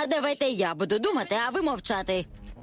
А давайте я буду думати, а ви мовчати.